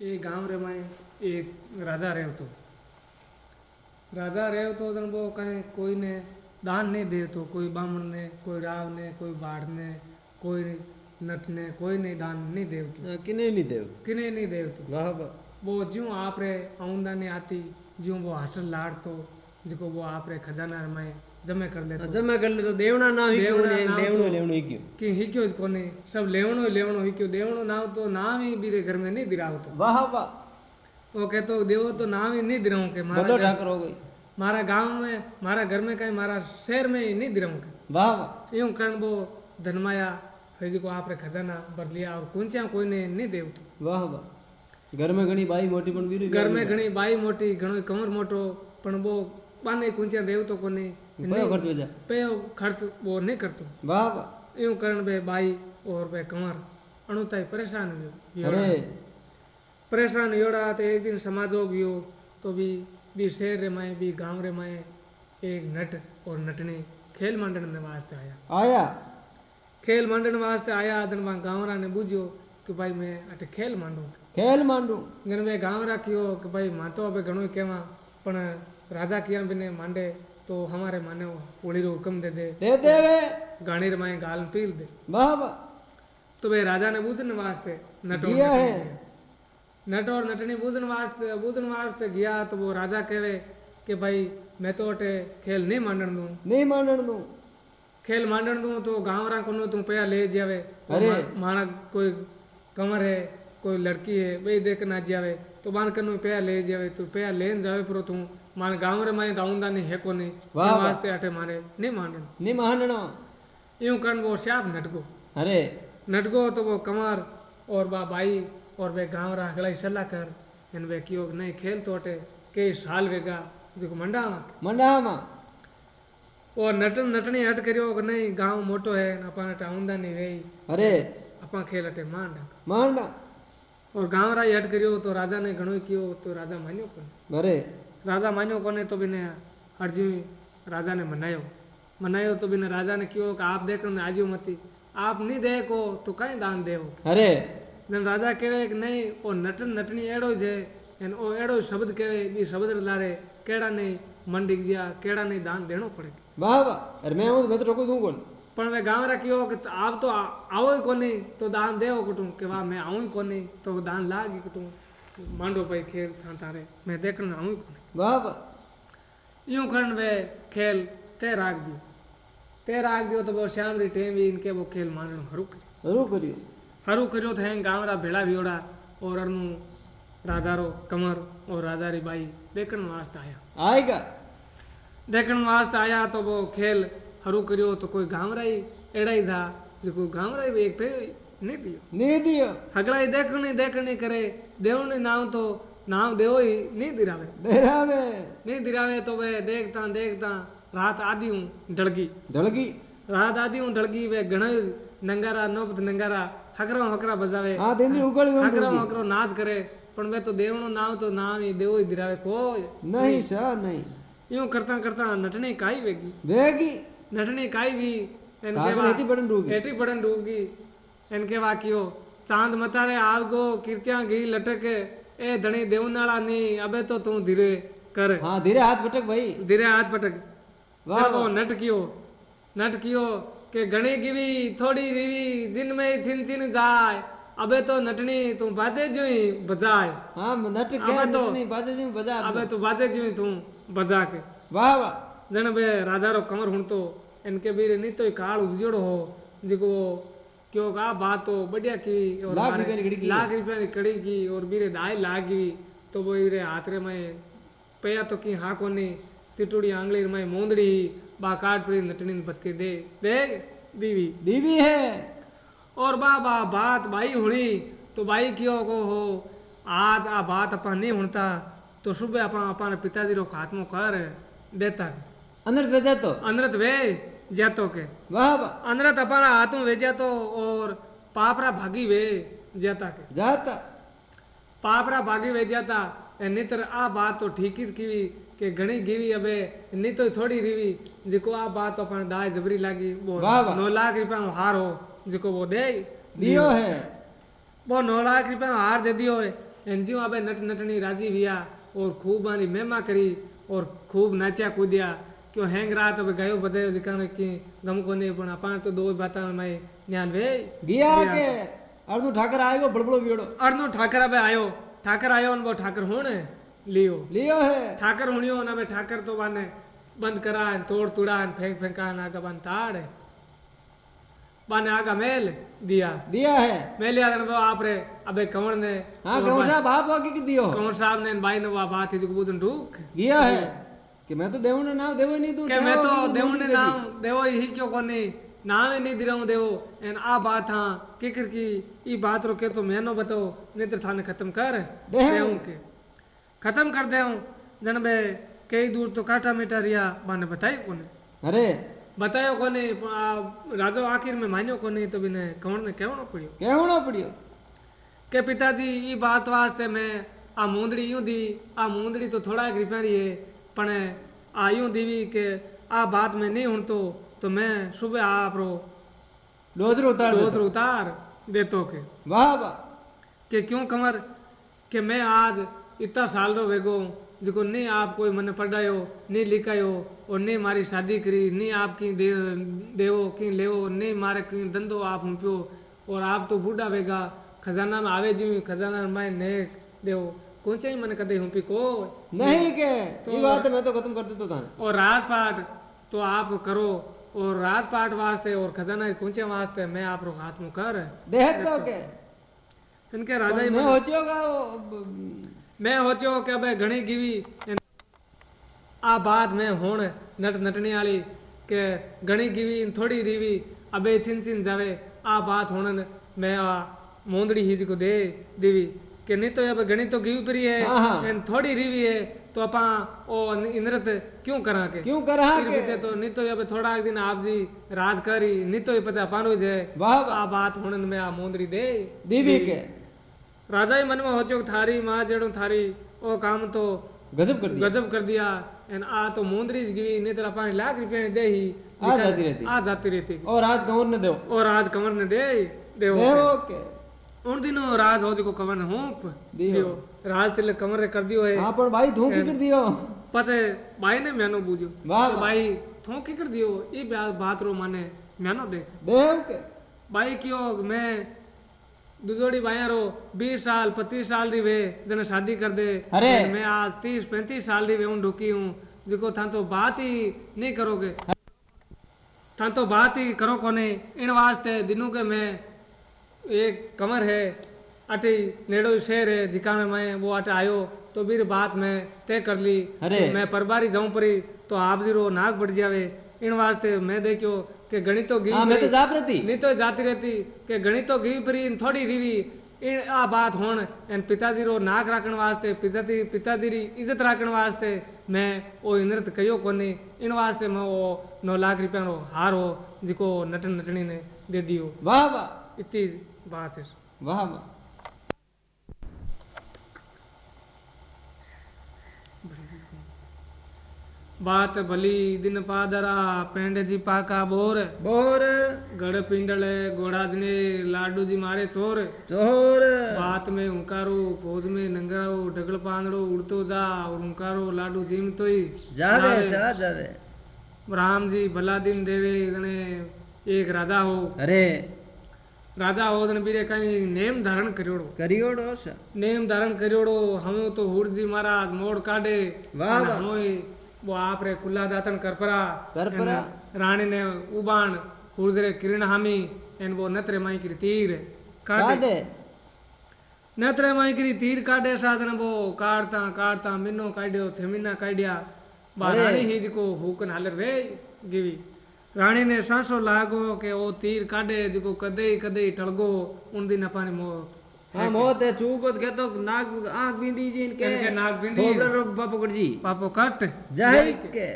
એ ગામ રેમાં એક રાજા રહેતો રાજા રહેતો તો બહુ કાંઈ કોઈને દાન નહીં દેતો કોઈ બ્રાહ્મણને કોઈ રાવને કોઈ બાળને કોઈ નટને કોઈને દાન નહીં દેવતું કિને નહીં દેવ કિને નહીં દેવતું બરાબર બહુ જ્યું આપરે ઔંદાને આતી જ્યું બહુ હાટલ લાડતો જેકો બહુ આપરે ખજાના રમાય जमे कर लेतो जमा कर ले तो देवना ना ही क्यों नहीं नाम तो- लेवनो ही क्यों? कि हिक्यो ज कोने? सब लेवणो ही लेवणो हिक्यो देवणो नाम तो नाम ही बीरे घर में नहीं दिरावतो वाह वाह। वो कहतो देवो तो नाम ही नहीं दिराऊं के मारा ठाकर हो गई। मारा गाँव में मारा घर में कहीं मारा शहर में ही नहीं दिराऊं के। वाह वाह। यूँ करण वो धनमाया है जिको आपरे खजाना भर लिया और कुंचिया कोई ने नहीं देवतो वाह वाह। घर में घणी बाई मोटी पण घर में घणी बाई मोटी घणो कमर मोटो पण वो पाने कुंचिया देवतो कोने। बड़ो खर्च हो जा। पे खर्च वो नहीं करतो। वाह वाह। यूँ करण बे बाई और बे कमर अणुताई परेशान हुयो अरे। परेशान योड़ा तो एक दिन समाजो गयो तो भी भी शहर रे माए भी गाँव रे माए एक नट और नटने खेल मंडन में वास्ते आया। आया? खेल मंडन वास्ते आया अदन वहाँ गांवरा ने बुझियो कि भाई मैं अटे खेल मांडू। खेल मांडू। गन में गांवरा कियो कि भाई माँ तो अबे घणो केवा पण राजा किया बिने मांडे तो हमारे माने ओली रो हुक्म दे दे। दे दे वे। गाणी रे माए गाल पील दे। वाह वाह। तो भाई राजा ने बूझने वास्ते नट दिया है। नट और नटनी बूझने वास्ते बूझने वास्ते गया तो वो राजा कहे कि भाई मैं तो अटे खेल नहीं मांडन दूँ। नहीं मानण दू। खेल मांडन दूँ तो गाँव रा कोनो तू पया ले जावे। अरे। मा- मारा कोई कमर है कोई लड़की है भाई देख ना जावे। तो मान कनु पया ले जावे तू पया लेन जावे पर तू मान गाँव रे माए गाउंदा नहीं है को नहीं वाह, वाह। वास्ते अटे मारे नहीं मांडन नहीं मानण यूँ कन वो श्याप नटको अरे नटगो तो वो कमर और बा बाई और वे गाँव रा गलाई सलाह कर इन वे कियो नहीं खेल तो अटे कई साल वेगा जो मंडा मंडामा और नटन नटनी हट करियो कि नहीं गाँव मोटो है अपन अटे आउंदा नहीं वेई अरे अपन खेल अटे मांड मांडा और गाँव रा हट करियो तो राजा ने घणो कियो तो राजा मान्यो कोने अरे राजा मान्यो कोने तो बिने अर्जी राजा ने मनायो मनायो तो बिने राजा ने कियो कि आप देख आजू मती आप नहीं देखो तो कहीं दान देवो अरे जन राजा कहे कि नहीं ओ नटन नटनी एड़ो जे एन ओ एड़ो शब्द कहे बी शब्द लारे केड़ा नहीं मंडी गया केड़ा नहीं दान देनो पड़े वाह वाह अरे मैं हूँ मैं तो रोको दूँ कौन पण वे गाँव रा कियो कि आप तो आ- आवो ही कोनी तो दान देवो कुटुम के वाह मैं आऊँ ही कोनी तो दान लागी कुटुम मांडो भाई खेल वाह यूँ खंड वे खेल ते राग दियो। ते राग दियो तो वो श्याम री टेम भी इनके वो खेल मानण हरू करियो। करियो। हरू करियो थे गाँव रा भेड़ा भियोड़ा और अरनु राजा रो कमर और राजा री बाई देखण वास्ते आया। आएगा। देखण वास्ते आया तो वो खेल हरू करियो तो कोई गाँव रा ही एड़ा ही था जो गाँव रा ही एक पे नहीं दियो। नहीं दियो। हगला ही देखने देखने करे देवने नाम तो नाव देव ही नहीं दिरावे। दिरावे। नहीं दिरावे तो वे देखता देखता रात आदि हूँ डड़गी डड़गी रात आदि हूँ डड़गी वे गणेश नंगारा नोपत नंगारा हकरा हकरा बजावे। हाँ तेरी उगल में हकरा हकरा नाच करे पर मैं तो देवनो नाम तो नाम ही देव ही दिरावे को नहीं सा नहीं। यूँ करता करता नटने काई वेगी। वेगी? नटने काई भी इनके वा एटी बड़न डूगी। एटी बड़न डूगी। इनके वाकियो चाँद मतारे आवगो कीर्तियाँ गई लटके। ए धणी देवनाला नी अबे तो तू धीरे कर हाँ धीरे हाथ पटक भाई धीरे हाथ पटक वाह, जब वो नट कियो नट कियो के घणी गिवी थोड़ी रीवी जिन में छिन छिन जाए अबे तो नटनी तू बाजे जोई बजाए हाँ नट अबे के तो- नहीं बाजे जी बजा अबे तू बाजे जोई तू बजा के वाह वाह जण बे राजा रो कमर हुणतो इनके तो हो क्यों का बात तो बढ़िया की और लाख रुपया की कड़ी की। लाख रुपया की कड़ी की और बीरे दाई लागी तो वो इरे हाथ रे में पया तो की हाँ कोनी। चिटुड़ी आंगली में मोंदड़ी। बा काट पड़ी नटनी ने बचके दे। दे दीवी। दीवी है। और बा बा बात बाई हुणी तो बाई क्यों को हो? आज आ बात अपन नहीं हुणता तो सुबह अपन अपन पिताजी रो खात्मो कर देता। अंदर से तो। अंदरत वे। जातो के। वाह वाह। अंदरत अपना हाथों वे जातो और पापरा भागी वे जाता के। जाता। पापरा भागी वे जाता नितर आ बात तो ठीक ही कीवी के घणी गीवी अबे नहीं तो थोड़ी रीवी जिको आ बात तो अपन दाय जबरी लागी वो। नौ लाख रुपया नो हार हो जिको वो दे दियो है। वो नौ लाख रुपया नो हार दे दियो है। एन ज्यों अबे नट नटनी राज़ी विया और खूब आनी मेमा करी और खूब नाचा कूदिया क्यों हैंग रात अब गयो बजायो जिकाने की गम को नहीं पण अपान तो दो बाता में ध्यान वे गया के अर्नु ठाकर आएगो बड़बड़ो बिगड़ो। अरनो ठाकर अबे आयो ठाकर आयो न वो ठाकर होण लियो। लियो है। ठाकर हुणियो न अबे ठाकर तो बाने बंद करा तोड़ तुड़ा फेंक फेंका ना का बन ताड़। बाने आगा मेल दिया। दिया है। मेले आदन वो आप रे अबे कंवर ने? हाँ कौन सा बाप वाकी की दियो? कंवर साहब ने भाई ने वो बात थी जो बुदन ढूक गया है। કે મેં તો દેવોને નામ દેવો નહીં દઉં કે મેં તો દેવોને નામ દેવો હી ક્યો કોને નામે નહીં દિરાઉં દેવો એન આ બાત હા કિકર કી ઈ બાત રો કે તો મેનો બતાવો નેત્ર થાને ખતમ કર દેવું કે ખતમ કર દેવું જણ બે કઈ દૂર તો કાંટા મીટા રહ્યા મને બતાય કોને અરે બતાયો કોને રાજો આખીર મેં માન્યો કોને તો બીને કવણને કહેવણો પડ્યો કહેવણો પડ્યો કે પિતાજી ઈ બાત વાસ્તે મેં આ મૂંદડી યું દી આ મૂંદડી તો થોડાક રિપેરી હે पण आयु देवी के आ बात में नहीं हूँ तो तो मैं सुबह आप रो। लोथर उतार लोथर उतार देतो के। वाह वाह। के क्यों कमर? के मैं आज इतना साल रो वेगो जिको नहीं आप कोई मन पढ़ायो नहीं लिखायो और नहीं मारी शादी करी नहीं आप की दे देवो की लेवो नहीं मारे की दंदो आप हम प्यो और आप तो बूढ़ा वेगा खजाना में आवे जी खजाना में नेक देवो। कोंचे ही मन कदे हुंपी को नहीं के तो बात मैं तो खत्म कर देता था। और राजपाट तो आप करो और राजपाट वास्ते और खजाना कुंचे वास्ते मैं आप रो हाथ में कर। देख दो के। इनके राजा ही मैं होचियोगा मैं होचियो के बे घणी गिवी। आ बात मैं होण नट नटने वाली के घणी गिवी थोड़ी रीवी। अबे छिन छिन जावे आ बात होणन मैं आ मोंदड़ी हिज को दे देवी। કે नहीं तो अब घणी तो गीवी परी है हाँ, थोड़ी रीवी है तो अपा ओ इंद्रत क्यों करा के क्यों कर के तो नहीं तो अब थोड़ा एक दिन आप जी राज करी नहीं तो ये पचा पानो जे वाह आ बात होण में आ मोंदड़ी दे दीवी के राजा ही मन में हो होचो थारी माँ जेड़ो थारी ओ काम तो गजब कर दिया गजब कर दिया एन आ तो मुंदरी गिवी नहीं तो पानी लाख रुपया दे ही आ जाती रहती। आ जाती रहती और आज कंवर ने दो और आज कंवर ने दे देव देवो के उन दिनों राज हो कंवर ने होप दियो। राज तिलक कंवर ने कर दियो है। हाँ पर भाई धू की कर दियो। पते भाई ने मैनो बूझो वाह, भाई थो की कर दियो ये बा- बात रो माने मैनो दे देव के। भाई क्यों मैं दुजोड़ी भाइया रो बीस साल पच्चीस साल री वे जने शादी कर दे। अरे। मैं आज तीस पैंतीस साल री वे हूँ ढुकी हूँ। जिको था तो बात ही नहीं करोगे। था तो बात ही करो कोने। इन वास्ते दिनों के मैं एक कमर है अटे नेड़ो शेर है जिका में मैं वो अटे आयो तो बीर बात मैं तय कर ली अरे। तो मैं परबारी जाऊँ परी तो आप ज़ीरो नाक बढ़ जावे। इन वास्ते मैं देखियो के गणितो तो गई हाँ, मैं तो जाप रहती। नहीं तो जाती रहती के गणितो तो परी इन थोड़ी रीवी। इन आ बात होन एन पिताजी रो नाक राखण वास्ते पिताजी पिताजी री इज़्ज़त राखण वास्ते मैं ओ इनृत कयो कोनी। इन वास्ते मैं ओ नौ लाख रुपया रो हार हो जिको नटन नटनी ने दे दियो। वाह वाह। इतनी बात है। वाह। बात भली दिन पादरा पेंड जी पाका बोर। बोर। गड़ पिंडले गोड़ाजने लाडू जी मारे चोर। चोर। बात में उंकारो फौज में नंगराओ डगल पांगड़ो उड़तो जा और उंकारो लाडू जीम तो ही जावे शाह जावे। राम जी भला दिन देवे जने एक राजा हो। अरे। राजा जने बीरे कहीं नेम धारण करियोड़ो। करियोड़ो सा। नेम धारण करियोड़ो हमें तो हुरजी महाराज मोड़ काढे। वाह, वाह। हमें वो आप रे कुल्ला दातन करपरा। करपरा। अने रानी ने उबाण हुरजरे किरण हामी एन वो नतरे माई की तीर काढे। नतरे माई की तीर काढे साधन वो काढ़ता काढ़ता मिनो काढ़ियो थेमिना काढ़िया। बा अरे। राणी ने सासो लागो के ओ तीर काडे जको कदे कदे टळगो उन दिन अपन मौत हाँ मौत है हाँ, चूको के तो नाग आग बिंदी जी इनके। इनके नाग बिंदी। पापो कट जी पापो कट। जाई के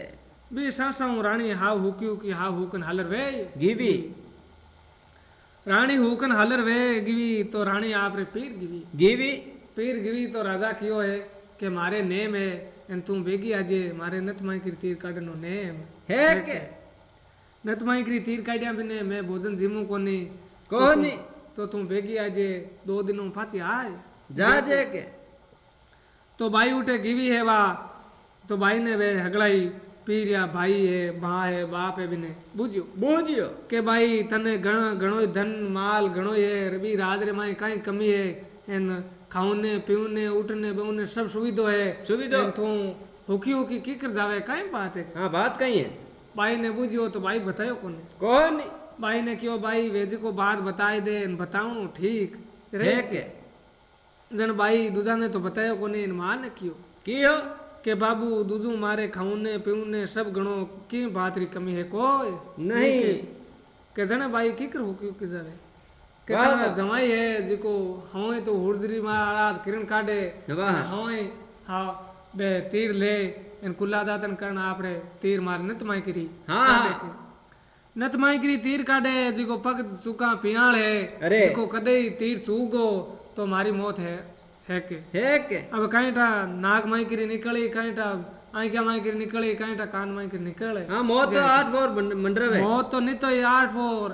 बी सांसा रानी हाव हुक्यो की हाव हुकन हालर वे। गिवी। रानी हुकन हालर वे गीवी तो रानी आप रे पीर गीवी। गीवी। पीर गीवी तो राजा कियो है के मारे नेम है एन तू बेगी आजे मारे नत माई की तीर काडनो नेम। है के। नतमाई करी तीर काटिया बिने मैं भोजन जिमू कोनी। कोनी? तो तुम भेगी तो आजे दो दिनों फांसी आए। जा जे के? तो भाई उठे गिवी है वा तो भाई ने वे हगड़ाई पीर भाई है माँ है बाप है बिने। बुझियो? बुझियो। के भाई तने घण घणो धन माल घणो है रबी राज रे माई काई कमी है। एन खाऊने पीऊने उठने बेऊने सब सुविधा है। सुविधा? तू होकी होकी की कर जावे काई बात है? हाँ बात कहीं है। भाई ने बुझियो तो भाई बतायो कौन। कौन। भाई ने क्यों भाई वेजी को बात बताई दे बताऊ ठीक। जन भाई दूजा ने तो बतायो कोने माँ ने क्यों क्यों के बाबू दूजू मारे खाऊने पीऊने सब गणो की बात री कमी है कोई? नहीं। के? जने भाई की करू क्यों कि जरे के तारा जमाई है जिको होए तो हुरजरी मारा किरण काटे होए हाँ बे तीर ले। इन कुल्ला दातन करण आपरे तीर मार नत माई करी। हाँ देखे हाँ। नत माई करी तीर काडे जिको पग सुका पियाल है जिको कदे तीर चूगो तो मारी मौत है है के। है के। अब काईटा नाक माई करी निकली काईटा आँखें माई करी निकली काईटा कान माई करी निकले। हाँ मौत तो आठ फोर मंडरे है मौत तो नहीं तो आठ फोर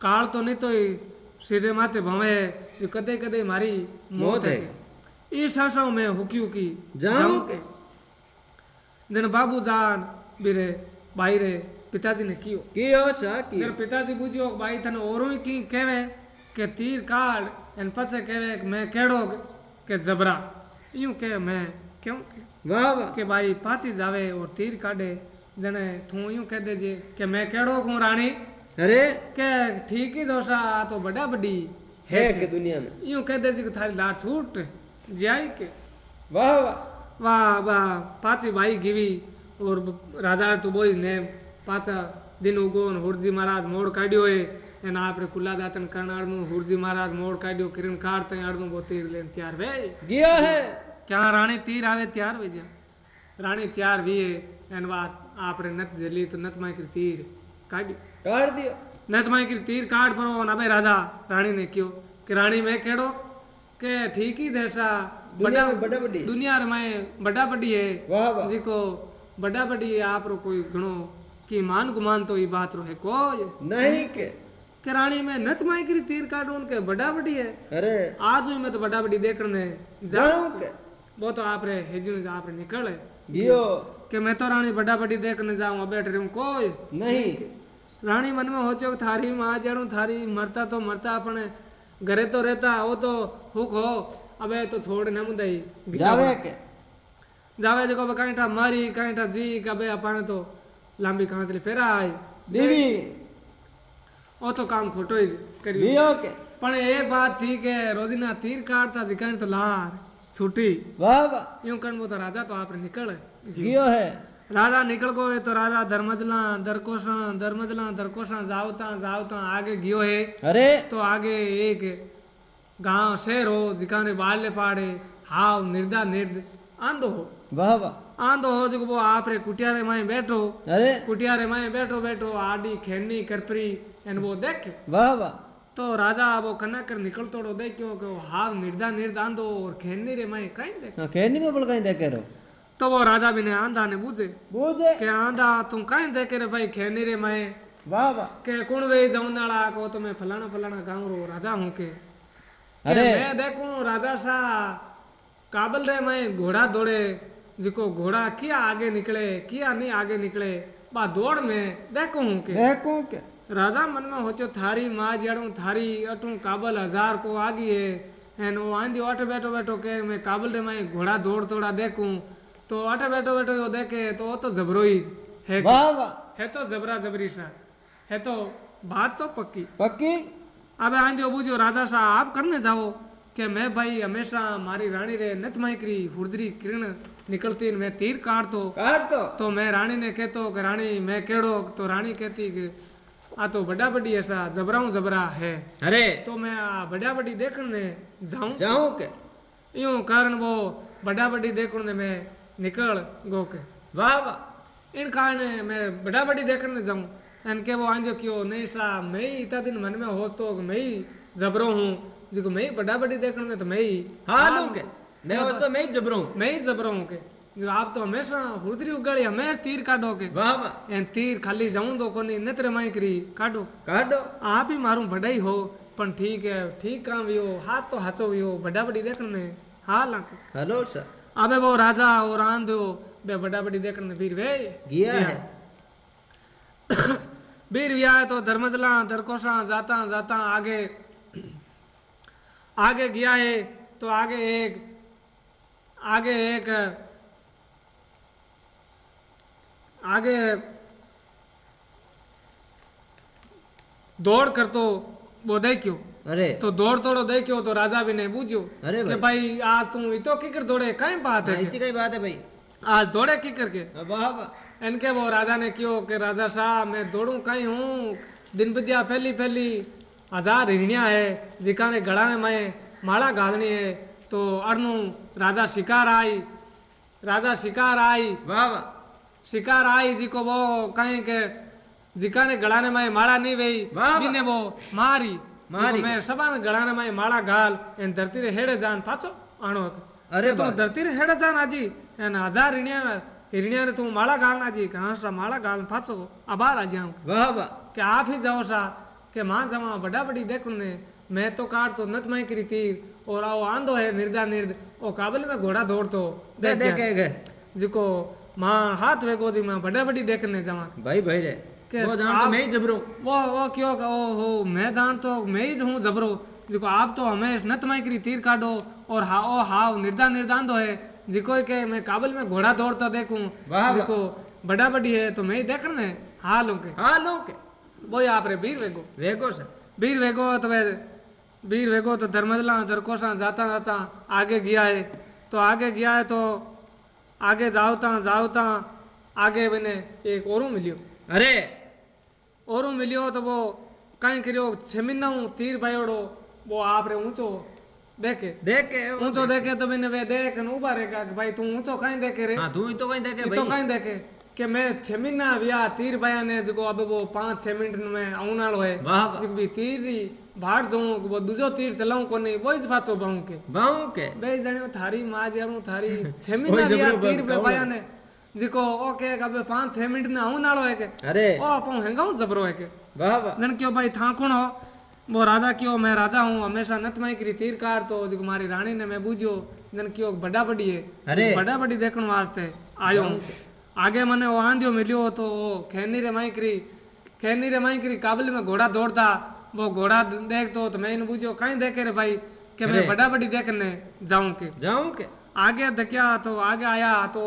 काल तो नहीं तो सिरे माते भवे जो कदे कदे मारी मौत है इस आशाओं में हुकी हुकी जाऊँ के। देन बाबू जान बिरे भाई रे पिताजी ने कियो। कियो सा की? तेरे पिताजी बुझियो भाई थने औरों की केवे के तीर काल एन पछे केवे मैं केड़ो के जबरा। यूँ के मैं क्यों के? वाह वाह। के भाई पाची जावे और तीर काडे जने थू यूँ कह दे जे के मैं केड़ो हूँ रानी अरे। के ठीक ही दोसा तो बड़ा बड़ी है के दुनिया में? यूँ कह दे जे थारी लाठ छूट जाई के। वाह वाह। पाची भाई गिवी और राजा तो बोई ने पाचा दिन उगो हुरजी महाराज मोड़ काढ़ियो है एना आपरे कुल्ला दातन कर्नाड़नु हुरजी महाराज मोड़ काढ़ियो किरण काढ़ तई आड़नु बो तीर लेन तैयार वे गया है। क्या रानी तीर आवे तैयार वे जा रानी तैयार भी है. एन बात आपरे नत जली तो नत माई कर तीर काढ़ी. काट दियो। नत माई की तीर काट परो. अबे राजा रानी ने क्यों? कि रानी मैं केड़ो? के ठीक ही देसा दुनिया बड़ा बड़ी दुनिया रे माए बड़ा बड़ी है। वाह वाह। जी को बड़ा बड़ी है आप रो कोई घणो की मान गुमान तो ई बात रो है को नहीं के। कराणी में नच माई करी तीर काटून के बड़ा बड़ी है। अरे। आज मैं तो बड़ा बड़ी देखने जाऊँ के। वो तो आप रे हेजू आप निकल। गियो के मैं तो रानी बड़ा बड़ी देखने जाऊँ अब बैठ रही हूँ कोई। नहीं। रानी मन में हो चुक थारी में आ थारी मरता तो मरता अपने घरे तो रहता वो तो हुक हो। अबे तो छोड़ ना मुदाई जावे के? जावे देखो बे कांठा मारी कांठा जी कबे अपन तो लंबी कहाँ से फेरा आई देवी। ओ तो काम खोटो ही करी भी ओके पण एक बात ठीक है रोजीना तीर काटता जी कण तो लार। छुटी वाह वाह। यूँ कण वो तो राजा तो आपने निकल। गयो है। राजा निकल गो है तो राजा धर्मजला दरकोशा धर्मजला दरकोशा जावता जावता आगे गयो है। अरे। तो आगे एक गाँव शहर हो जिकाने बाले पाड़े हाव निर्दा निर्द आंदो हो। वाह वाह। आंदो हो जो वो आप रे कुटियारे माए बैठो। अरे। कुटियारे माए बैठो बैठो आडी खेनी करपरी एन वो देखे। वाह वाह। तो राजा वो कना कर निकल तोड़ो देखो कि वो हाव निर्दा निर्द आंदो और खेनी रे माए कहीं देख। हाँ कहनी में बोल कहीं देखे रहो तो वो राजा भी ने आंधा ने बूझे। बूझे। के आंधा तू कहीं देखे रे भाई खेनी रे माए। वाह वाह। के कुण वे जाऊंदाड़ा को तो मैं फलाना फलाना गाँव रो राजा हूँ के। अरे। मैं देखूँ राजा सा काबल रे मैं घोड़ा दौड़े जिको घोड़ा किया आगे निकले किया नहीं आगे निकले बा दौड़ में देखूँ हूँ के देखो के राजा मन में होचो थारी माँ जड़ू थारी अटू काबल हज़ार को आगी है एन वो आंधी अठ बैठो बैठो के मैं काबल रे मैं घोड़ा दौड़ दौड़ा देखूँ तो अठ बैठो बैठो यो देखे तो वो तो जबरो ही है वाह वाह है तो जबरा जबरी सा है तो बात तो पक्की पक्की अबे आंधियो बूझो राजा सा आप करने जाओ। कि मैं भाई हमेशा मारी रानी रे नत माइकरी हुरदरी किरण निकलती मैं तीर काटतो। काट तो तो मैं रानी ने कहतो कि रानी मैं केड़ो? तो रानी कहती कि आ तो बड़ा बड़ी ऐसा जबराऊ जबरा है। अरे। तो मैं आ बड़ा बड़ी देखने जाऊँ। जाऊँ के? यूँ कारण वो बड़ा बड़ी देखने में निकल गो के। वाह वाह। इन कारण मैं बड़ा बड़ी देखने जाऊँ। एन के वो आंजो क्यों नहीं सा मैं ही इतना दिन मन में होस तो मैं ही जबरो हूँ। जिको मैं ही बड़ा बड़ी देखने में तो मैं ही हाँ लू के। देखो तो मैं ही जबरू मैं ही जबरो हूँ के। जो आप तो हमेशा हुदरी उगाड़ी हमेशा तीर काटो के। वाह वाह। एन तीर खाली जाऊँ तो कोनी नत्र माई करी काटो काटो आप ही मारू बढ़ाई हो पण ठीक है ठीक काम वियो हाथ तो हाचो वियो बड़ा बड़ी देखने हाँ लाके हेलो सर। अबे वो राजा और आंधो बे बड़ा बड़ी देखने फिर वे। गया है। वीर व्याह तो धर्मदला दरकोशा जाता जाता आगे आगे गया है तो आगे एक आगे एक आगे दौड़ कर तो वो देखियो। अरे। तो दौड़ तोड़ो देखियो तो राजा भी ने बूझ्यो। अरे भाई। भाई आज तुम इतो की कर दौड़े कहीं बात हाँ, है इतनी कई बात है भाई। आज दौड़े की। करके वाह वाह इनके वो राजा ने क्यों कि राजा साहब मैं दौड़ू कहीं हूँ। दिन विद्या फैली फैली हज़ार हिरणिया है जिका ने गड़ा में मैं माला घालनी है। तो अड़नू राजा शिकार आई राजा शिकार आई। वाह वाह। शिकार आई जी को वो कहीं के जिका ने गड़ा ने मैं माला नहीं वही। बिने वो मारी मारी। मैं सबा ने गड़ा ने मैं माला घाल एन धरती रे हेड़े जान पाछो आणो अरे तो धरती रे हेड़े जान आजी एन हज़ार हिरणिया हिरणिया ने तू माला घालना जी कहाँ सा माला घाल पाछो आबार आ जाऊँ वाह वाह कि आप ही जाओ सा कि माँ जमा बड़ा बड़ी देखो ने. मैं तो काट तो नत माई करी तीर. और आओ आंदो है निर्दा निर्द. ओ काबल में घोड़ा दौड़ तो दे देख देखे गए जिको माँ हाथ वेगो जी माँ बड़ा बड़ी देखने जावा भाई भाई रे. के वो जान तो मैं ही जबरू. वो वो क्यों का ओ हो मैं जान तो मैं ही हूँ जबरो. जिको आप तो हमेश नत माई करी तीर काटो और हा ओ हाव निर्दा निर्दांदो है. जिको के मैं काबल में घोड़ा दौड़ता देखूँ। जिको बड़ा बड़ी है तो मैं ही देखने। हाल हूँ के। हाँ लो के। वो आप रे वीर वेगो। वेगो सर वीर वेगो तो वे वीर वेगो तो धर्मदला दरकोशा जाता जाता आगे गया है। तो आगे गया है तो आगे जावता जावता आगे मैंने एक औरू मिलियो। अरे। औरू मिलियो तो वो कहीं करियो छमीना तीर भाईड़ो वो आप रे ऊंचो। देखे? देख के ऊंचो देखे। तो मैंने वे देख न उबा रेगा कि भाई तू ऊंचो कहीं देखे रे? हाँ तू ही तो कहीं देखे तो भाई। कहीं देखे। कि मैं छह महीना विया तीर बया ने जो अब वो पाँच छह मिनट में आउन वालो है वाह, वाह। जो भी तीर री भाट जो वो दूजो तीर चलाऊं कोनी वो ही पाछो बाहू के। बाहू के। बे जणियो थारी माँ जणो थारी छह महीना विया तीर पे? बया ने जिको ओ के अब पाँच छह मिनट में आउन वालो है के। अरे। ओ आपो हेंगाऊ जबरो है के। वाह वाह। जन क्यों भाई था कौन हो? वो राजा क्यों? मैं राजा हूँ हमेशा नत माई करी तीर कार तो जो मारी रानी ने मैं बूझो जन क्यों बड़ा बड़ी है? अरे। बड़ा बड़ी देखने वास्ते आयो हूँ। आगे मने वो आंधियो मिलियो तो वो खेनी रे माई करी खेनी रे माई करी काबल में घोड़ा दौड़ता। वो घोड़ा देख तो, तो मैं इन बूझो कहीं देखे रे भाई कि मैं बड़ा बड़ी देखने जाऊँ के? जाऊँ के? आगे धक्या तो आगे आया तो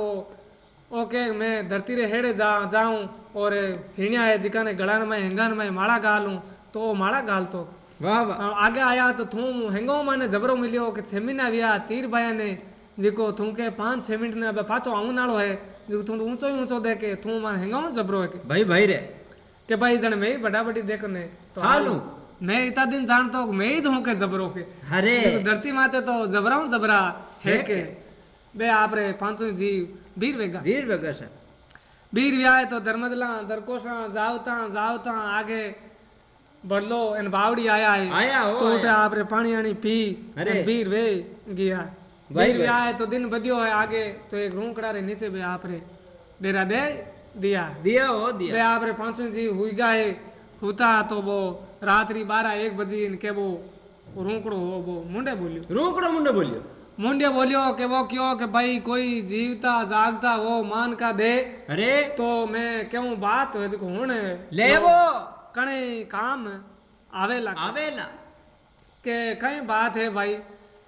ओके मैं धरती रे हेड़े जा जाऊँ और हिणिया है जिका ने गड़ा में हेंगा में माला गालूं। तो तो वाह वाह। और आगे आया तो थू हेंगो माने जबरो मिलियो कि छेमीना विया तीर भाया ने जिको थू के पाँच छह मिनट ने अबे पाछो आऊँ नालो है जो तू ऊंचो ही ऊंचो देखे थू मान हेंगो जबरो है के। भाई भाई रे। के भाई जन मैं बड़ा बड़ी देखने तो हालू। मैं इतना दिन जानता मैं ही हूँ के जबरो के। अरे। धरती माते तो जबरा हूँ जबरा है के। बे आप रे पाँचों जी वीर वेगा। वीर बगर सर। वीर व्याय तो धर्मदला दरकोशा जावता जावता आगे बढ़लो एन बावड़ी आया है। आया हो, तो उठे आया। आप रे पानी आनी पी अरे। वीर वे गया। वीर भाई। व्याय तो दिन बदियो है आगे तो एक रूंकड़ा रे नीचे बे आप रे डेरा दे दिया। दिया हो दिया। आप रे पाँचों जी हुई गए होता तो वो रात्रि बारह एक बजे इनके वो रूंकड़ो हो वो मुंडे बोलियो। रोकड़ो मुंडे बोलियो। मुंडे बोलियो कि वो क्यों कि भाई कोई जीवता जागता वो मान का दे। अरे। तो मैं क्यों बात है जो हुण ले वो कणे काम आवेला आवेला के कई बात है भाई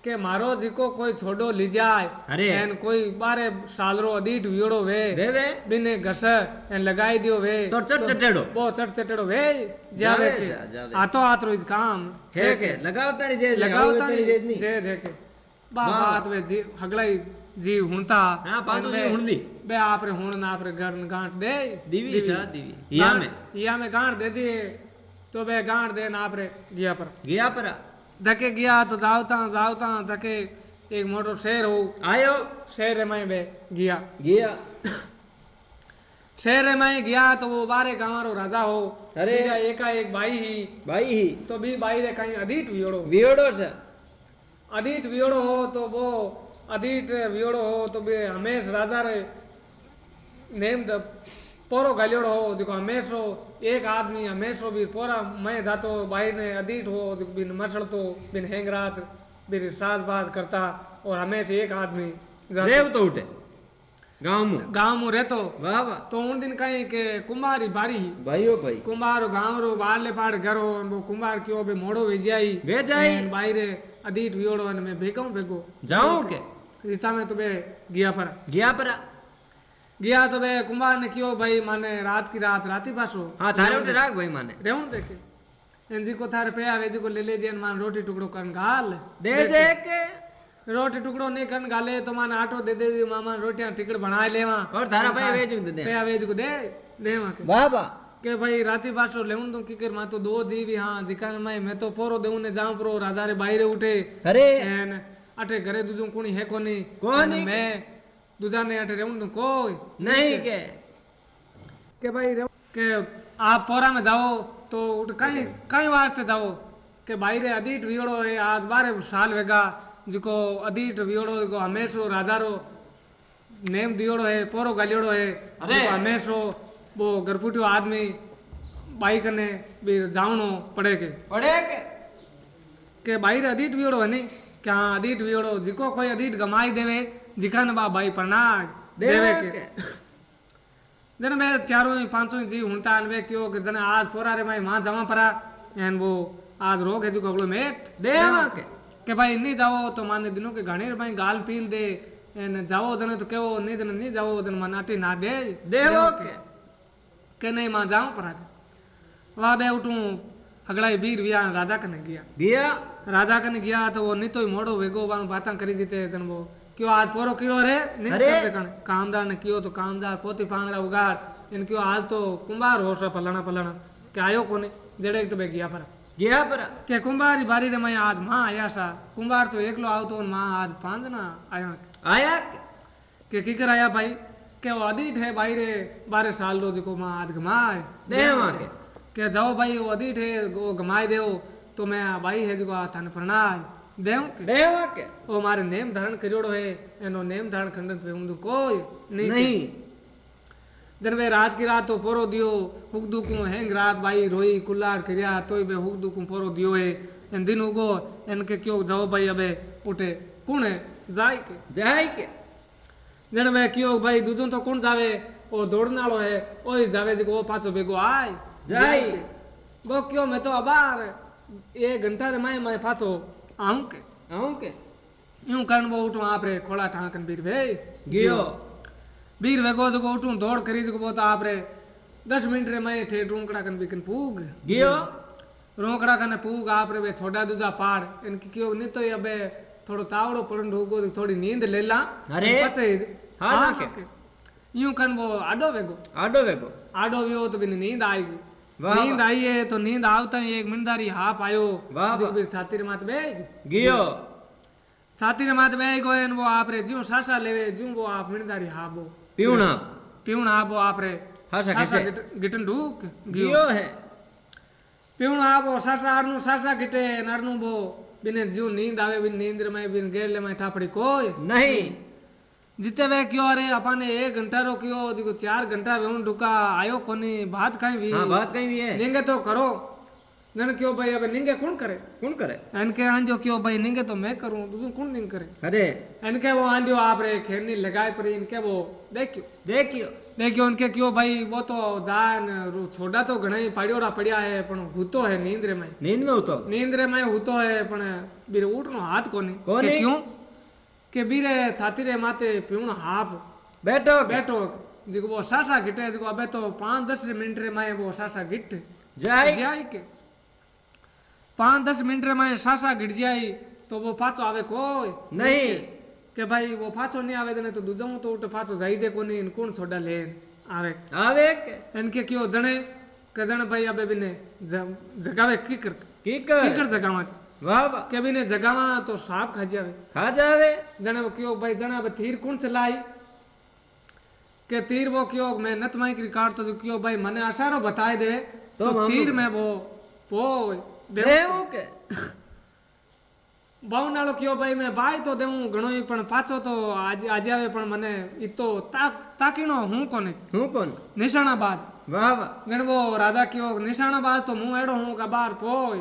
के मारो जिको कोई छोड़ो ली जाए अरे। एन कोई बारे साल रो अदीट वियोड़ो वे वे वे बिने घस एन लगाई दियो वे तो चट चटेड़ो वो चट चटेड़ो वे जावे जावे के जा, जावे। आतो आत रोज काम है के लगाओ तारी जे लगाओ जे तानी नहीं जे जे के बा वाह। बात वे जी हगलाई जी हुंता हाँ, पाँचों एन जी बे- हुंदी। बे आप रे हुण ना आप रे घर गांठ दे दीवी सा दीवी या में या में गांठ दे दिए तो बे गांठ दे ना आप रे गया पर गया परा धके गया तो जावता जावता धके एक मोटो शेर हो आयो शेर में बे गया गया शेर में गया तो वो बारे गाँव रो राजा हो अरे। एका एक भाई ही भाई ही तो भी भाई रे कहीं अधीट वियोड़ो वियोड़ो से अधीट वियोड़ो हो तो वो अधीट वियोड़ो हो तो भी हमेश राजा रे। नेम द पोरो गालियोड़ो हो देखो हमेश रो एक आदमी हमेश रो भी पोरा मैं जातो भाई ने अधीट हो देखो बिन मसड़तो बिन हेंग रात बिन साज बाज करता और हमेशा एक आदमी रेव तो उठे। गाँव में गाँव में रहतो। वाह वाह। तो उन दिन कहीं के कुंभारी बारी ही। भाइयो भाई। कुंभार गाँव रो बारले पाड़ घरो वो कुंभार क्यों बे मोड़ो वेजाई वेजाई। बाहरे अदीट वियोड़ो ने मैं भेगो भेगो। जाऊँ के रीता में तुम्हें गया पर गया पर गया तो बे कुमार ने कियो भाई माने रात की रात राती पासो हाँ थारे उठे राख भाई माने रेहूं देखे एन जी को थारे पे आवे जी को ले ले जे मान रोटी टुकड़ो करन गाल दे जे के रोटी टुकड़ो नहीं करन गाले तो मान आटो दे दे मामा रोटियाँ टिकड़ बना लेवा और थारा भाई वेज दे पे आवे जी को दे लेवा के वाह वाह के भाई राती पासो लेउन तो किकर मा तो दो जीवी हाँ जिकान मैं मैं तो पोरो देऊं ने जाऊ पुरो राजा रे बाहर उठे अरे एन अठे घरे दूजो कोणी है कोनी कोनी मैं दूजा ने अठे रेवण तो को नहीं के। के भाई के आप पोरा में जाओ तो उठ कहीं कहीं वास्ते जाओ। के भाई रे अदीट वियोड़ो है आज बारह साल वेगा जिको अदीट वियोड़ो को हमेशो राजा रो नेम दियोड़ो है पोरो गालियोड़ो है अरे। हमेशो वो गरपुटियो आदमी भाई कने भी जावणो पड़े के। पड़े के। के भाई रे अदीट वियोड़ो है नहीं क्या अदीट विड़ो जिको कोई अदीट गमाई देवे जिकन बा भाई पना देवे के। देन मैं चारों ही पाँचों ही जी हुंता अनवे क्यों कि जन आज पोरा रे मैं माँ जमा परा एन वो आज रोग है जिको अगलो मेट। देवा के। के भाई नहीं जाओ तो माने दिनों के घणे भाई गाल पील दे एन जाओ जने तो केवो नहीं जने नहीं जाओ जन मनाटी ना दे। देवो के। के। नहीं माँ जाऊँ परा वाह बे उठूं हगड़ाई बीर विया राजा कने गया। दिया। राधा कने गया तो वो नितो मोड़ो वेगो बान बातां करी दीते तन वो क्यों आज पोरो किलो रे निकलते कने कामदार ने क्यों तो कामदार पोती पांगरा उगार इन क्यों आज तो कुंभार होश रा पलना के आयो कोने जेड़े तो बे गया परा गया परा के कुंभार बारी रे मैं आज माँ आया सा कुंभार तो एकलो आओ तो माँ आज पांदना आया आया के की कर आया भाई के वो अदीठ है भाई रे बारे साल रो जिको माँ आज गमाए दे के जाओ भाई वो अदीठ वो गमाए देओ तो मैं भाई है आ थाने प्रणाय। देव देवा के? ओ मारे नेम धारण करियोड़ो है एनो नेम धारण खंडन वे उंदु कोई नहीं नहीं। जन वे रात की रात तो पोरो दियो हुक दुकू हेंग रात बाई रोई कुल्लाड़ करिया तोय बे हुक दुकू पोरो दियो है। एन दिन उगो एन के क्यों जाओ भाई अबे उठे। कौन है? जाय के। जाय के। जन वे क्यों भाई दूजो तो कौन जावे? ओ दौड़नालो है ओय जावे जो ओ पाछो बेगो आय जाय वो क्यों मैं तो अबार। एक घंटा रे मैं मैं पाछो आऊँ के आऊँ के यूँ करण वो उठो आप रे खोला ठाकन बीर भे गियो बीर वेगो जो उठूं दौड़ करी जो वो तो आप रे दस मिनट रे मैं ठे रोंकड़ा कन बिकन पूग गियो रोंकड़ा कने पूग आप रे वे छोड़ा दूजा पाड़ इनकी क्यों नहीं तो ये अबे थोड़ो तावड़ो पड़न ढूगो थोड़ी नींद ले ला अरे! पचे हाँ, हाँ के। के। यूँ कन वो आडो वेगो आडो वेगो आडो वियो तो बिन नींद आएगी वाह, नींद आई है तो नींद आवता एक मिनदारी हाप आयो वाह छाती मात बे गियो छाती रे मात बे कोई वो आप रे जियो सासा लेवे जियो वो आप मिनदारी हाबो पीऊना पीऊना हाबो आप रे हासा किसे गिटन डूक गियो है पीऊना हाबो सासा अरनु सासा गिटे नरनु बो बिने जियो नींद आवे बिन नींद में बिन गेल में ठापड़ी कोई नहीं। जिते वे क्यों अरे अपने एक घंटा रो क्यों जिको चार घंटा वेउन ढुका आयो कोनी बात काई भी। हाँ बात कहीं भी है। निंगे तो करो। जन क्यों भाई अब निंगे कौन करे? कौन करे? इनके आंजो क्यों भाई निंगे तो मैं करूँ दूसरा कौन निंग करे? अरे। इनके वो आंजो आप रे खेरनी लगाए पर इनके वो देखियो। देखियो। देखियो उनके क्यों भाई वो तो जान छोड़ा तो घणा ही पड़ियोड़ा पड़िया है पण हूतो है नींद रे में नींद में उतो नींद रे में हूतो है पण बीरे उठनो हाथ कोनी। कोनी? क्यों? के बीरे छाती रे माते पीवण हाफ़। बैठो। बैठो। जिको वो सासा गिटे जिको अबे तो पाँच दस मिनट रे में वो सासा गिट। जाय जाई के। पाँच दस मिनट रे में सासा गिट जाई तो वो पाछो आवे कोई? नहीं। के भाई वो पाछो नहीं आवे जने तो दूजो तो उठ पाछो जाई जे कोनी इन कौन छोड़ा ले? आवे आवे के। इनके क्यों जने के जने भाई अबे बिने जगावे की कर की कर की कर जगावा। वाह वाह के बिने जगावा तो साफ खा जावे खा जावे जने वो क्यों भाई जने अब तीर कौन चलाई के तीर वो क्यों मैं नत माई की काट तो क्यों भाई मने आशारो बताए दे तो तो, मामू। तीर में वो वो दे देवो के બાઉ નાળો કયો ભાઈ મેં બાય તો દેવું ઘણો ઈ પણ પાછો તો આજે આજે આવે પણ મને ઈ તો તાક તાકીનો હું કોને हूँ कौन નિશાણાબાદ वाह वाह ગણવો રાજા કયો નિશાણાબાદ તો હું એડો હું કે બાર કોઈ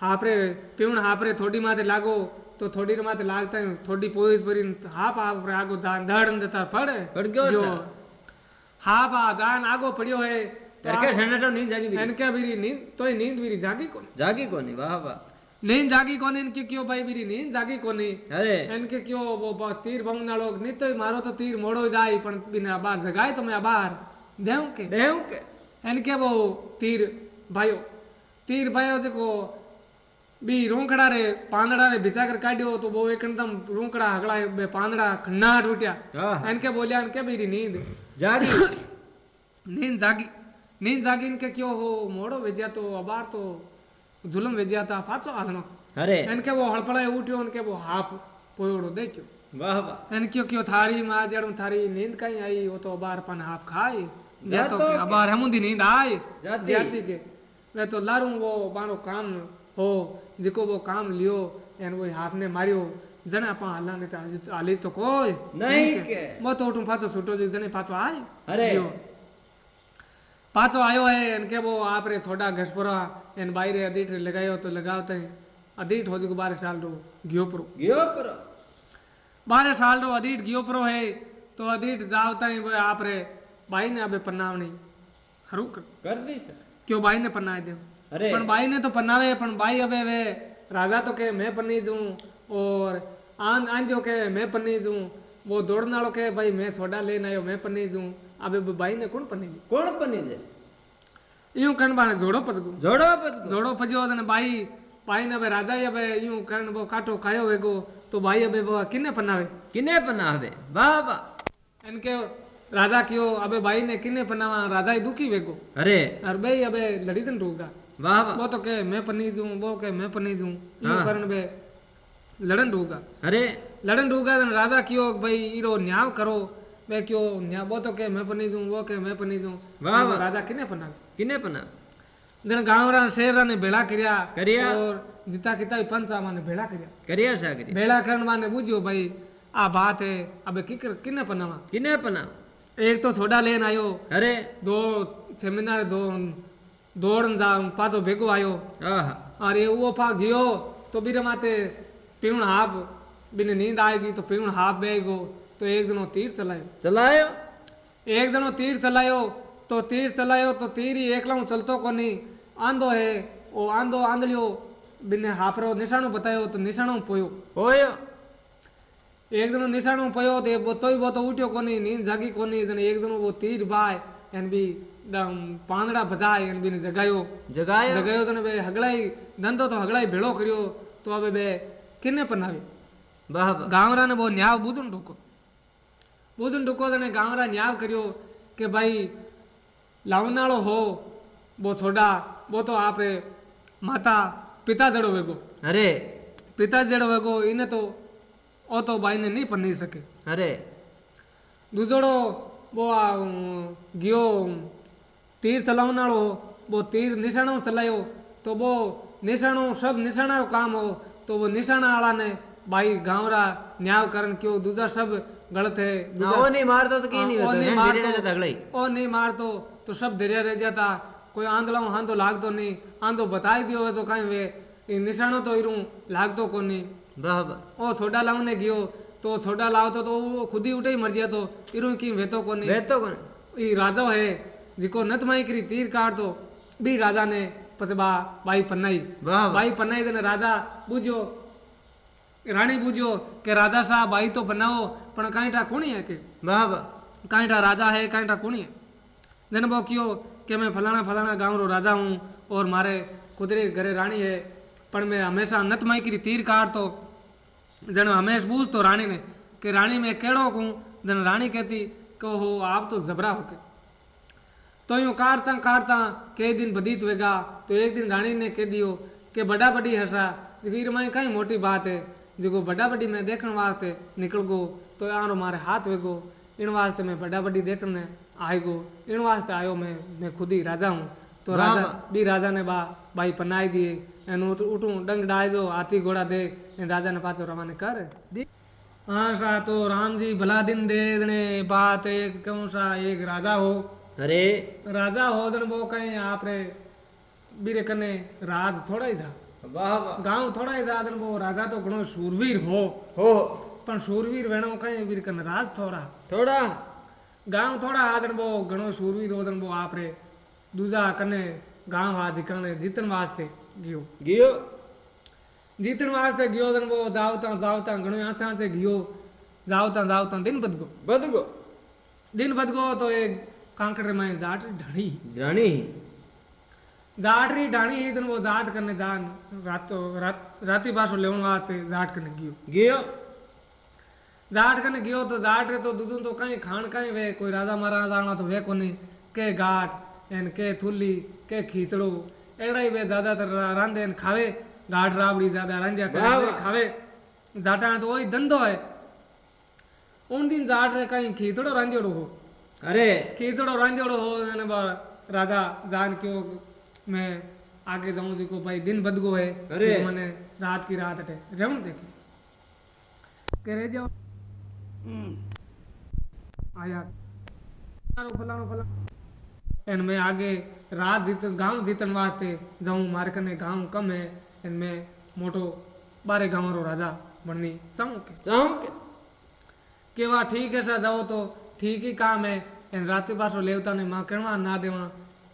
हापरे पिवण हापरे थोडी माथे लागो तो थोडी माथे लागता थोडी पोईस भरीन तो हाप हापरे आगो जान धडन देता पड पड गयो हाप आ जान आगो पड्यो है। करके सनटो नींद जागी भी इनके भी नींद? तो नींद भी जागी कोनी? जागी कोनी वाह वाह। नींद जागी कोनी? इनके क्यों भाई भी नींद जागी कोनी? अरे। इनके क्यों वो तीर बम ना लोग नहीं तो मारो तो तीर मोड़ो जाई पण बिना बार जगाए तो मैं बार। देऊ के? देऊ के? इनके वो तीर भाइयो तीर भाइयो जेको બી રોંકડા રે પાંદડા ને ભીતાકર કાઢ્યો તો બહુ એકદમ રોંકડા હગડા બે પાંદડા ખન્ના તૂટ્યા અને કે બોલ્યા અને કે બીરી નીંદ જાગી નીંદ જાગી નીંદ જાગીને કે કયો હો મોડો વેજ્યા તો અબાર તો જુલમ વેજ્યા તા પાછો આધનો અરે એને કે વો હળપળાય ઉઠ્યો અને કે વો હાફ પોયોડો દેખ્યો વાહ વાહ એને કયો કયો થારી માં જડમ થારી નીંદ કઈ આવી હો તો અબાર પણ હાફ ખાય જાતો કે અબાર હમુંદી નીંદ આય જાતી કે વે તો લારું વો બાનો કામ હો जिको वो काम लियो एन वो हाथ ने मारियो जने आपा हल्ला ने तो हाली तो कोई। नहीं के। वो तो उठूं पाछो छूटो जी जने पाछो आय अरे। पाछो आयो है एन के वो आप रे थोड़ा घसपुरा एन बाहर अदीठ रे लगायो तो लगावते हैं अदीठ हो जो बारह साल रो गियो प्रो। गियो पर। बारह साल रो अदीठ गियो प्रो है तो अदीठ जावता है वो आप रे भाई ने अबे पन्नावनी हरू कर। कर दी सर। क्यों भाई ने पन्नाए दे अरे पण भाई ने तो पन्नावे पण भाई अबे वे राजा तो के मैं पन्नी दूँ और आन आन जो के मैं पन्नी दूँ वो दौड़ने वालों के भाई मैं सोडा लेने आयो मैं पन्नी दूँ अबे भाई ने कौन पन्नी कौन पन्नी दे यूँ कण बाने जोड़ो पजगो जोड़ो पजगो जोड़ो पजो ने भाई भाई ने राजा अबे यूँ कण वो काटो खायो वेगो तो भाई अबे वो किने पन्नावे किने पन्नावे वाह वाह इनके राजा क्यों अबे भाई ने किने पन्नावा राजा ही दुखी वेगो अरे अरे भाई अबे लड़ी जन रोगा वाह वो तो कहे मैं पनीज हूँ वो कहे मैं पनीज हूँ हाँ। करण बे लड़न रूगा अरे। लड़न रूगा तो राजा क्यों भाई इरो न्याव करो। मैं क्यों न्याव वो तो कहे मैं पनीज हूँ वो कहे मैं पनीज हूँ वाह वाह। राजा किने पना किने पना जन गाँव रा शहर ने भेड़ा करिया करिया। और जिता किता पंचा माने भेड़ा करिया। करिया सा करिया? भेड़ा करन माने बुझियो भाई आ बात है अबे किकर किने पनावा किने पना एक तो थोड़ा लेन आयो। अरे। दो सेमिनार दो दौड़न जा पाछो भेगो आयो अरे वो पा गयो तो बीरे माते पीवण हाफ़ बिने नींद आएगी तो पीवण हाफ़ बेगो तो एक जनो तीर चलायो चलायो एक जनो तीर चलायो तो तीर चलायो तो तीर ही एकलाऊ चलतो कोनी आंधो है ओ आंधो आंधलियो बिने हाफरो निशानो बतायो तो निशानो पोयो होयो एक जनो निशानो पयो तो वो तोय वो तो उठ्यो कोनी नींद जागी कोनी जने एक जनो वो तीर बाय एन बी પાંદડા ભજાય અને બેને જગાયો. જગાયો? જગાયો તો બે હગડાઈ ધંધો તો હગડાઈ ભેળો કર્યો તો હવે બે કિને પનાવી બરાબર ગામરાને બહુ ન્યાવ બુધુન ઢોકો બુધુન ઢોકો તને ગામરા ન્યાવ કર્યો કે ભાઈ લાવનાળો હો બો છોડા બો તો આપણે માતા પિતા જડો વેગો. અરે. પિતા જડો વેગો એને તો ઓ તો બાઈને નહીં પનાવી શકે. અરે. દુજોડો બો આ ગયો તીર ચલાવનારો બહુ તીર નિશાણો ચલાયો તો બહુ નિશાણો સબ નિશાણાનું કામ હો તો वो નિશાણા વાળાને ભાઈ ગામરા ન્યાવ કરણ કયો दूजा सब गलत है ना वो नहीं मारता तो की नहीं ओ होता नहीं हैं, मारतो धीरे धीरे तगड़े ओ नहीं मारतो तो सब धैर्य रह जाता कोई आंधळा हांधो लागतो नहीं आंधो बताई दियो હોય તો કાંઈ વે એ નિશાણો તો ઈરું લાગતો કોની वाह वाह ओ छोटा लावने गयो तो छोटा लावतो तो वो खुद ही उठे ही मर गया तो ईरू की वेतो कोनी वे तो कौन ई राजा है जिको नत माई करी तीर काट दो भी राजा ने पसबा भाई पन्नाई. भाई पन्नाई ने राजा बुझो रानी बुझो के राजा साहब भाई तो बनाओ पण काईटा कोणी है के? वाह वाह. काईटा राजा है काईटा कोणी है देन बो कियो के मैं फलाना फलाना गाँव रो राजा हूँ और मारे कुदरे घरे रानी है पण मैं हमेशा नत माई करी तीर काट तो. जन हमेश बुझ तो रानी ने के रानी में केड़ो कहूँ जन रानी कहती को हो आप तो जबरा होके तो यूँ काटता काटता कई दिन बदीत वेगा तो एक दिन रानी ने कह दियो कि बड़ा बड़ी हसा वीर में कई मोटी बात है जो बड़ा बड़ी मैं देखने वास्ते निकल गो तो आरो मारे हाथ वेगो इन वास्ते मैं बड़ा बड़ी देखने आएगो इन वास्ते आयो मैं मैं खुद ही राजा हूँ तो राजा बी राजा ने बा भाई पनाई दिए एन उठूं डंग डाय दो हाथी घोड़ा दे इन राजा ने पाछो रवाने कर हाँ सा तो राम जी भला दिन दे दने बात एक कौन सा एक राजा हो अरे। राजा होदन वो कहे आप रे बीरे कने राज थोड़ा ही था। वाह वाह। गाँव थोड़ा ही था अदन वो राजा तो घणो शूरवीर हो। हो पण शूरवीर वेणो कहे बीरे कने राज थोड़ा। थोड़ा। गाँव थोड़ा आदन वो घणो शूरवीर होदन वो आप रे दूजा कने गाँव आज कने जीतन वास्ते गियो। गियो। जीतन वास्ते गियो दन वो जावता जावता घणो आछा से गियो। जावता जावता दिन बदगो। बदगो। दिन बदगो तो एक can't remind that ढाणी ढाणी जाट री ढाणी है तन वो जाट करने जान रातो रात राती पासो लेवन वाते जाट करने गियो। गियो? जाट करने गियो तो जाट रे तो दुदुन तो काई खान काई वे कोई राजा महाराज आना तो वे कोनी। के गाट एन के थुली के खीसड़ो एड़ाई ही वे ज़्यादातर रांदे एन खावे। गाट राबड़ी ज़्यादा रांदिया करे खावे। जाटा तो वही धंधो है। उन दिन जाट रे काई खीसड़ो रांदियो रो अरे। कीचड़ो रांझोड़ो हो जाने बार राजा जान क्यों मैं आगे जाऊँ जी को भाई दिन बदगो है। अरे। मैंने रात की रात अटे। रेवण देखे? करे जाओ। हम्म। आया। फलानो फलानो फलानो। एन मैं आगे रात जीत गाँव जीतन वास्ते जाऊँ मार कने गाँव कम है। एन मैं मोटो बारे गाँव रो राजा बननी चाहूँ के। चाहूँ के। केवा ठीक है सा जाओ तो ठीक ही काम है एन रात पासो लेवता ने मां कहवा ना देवा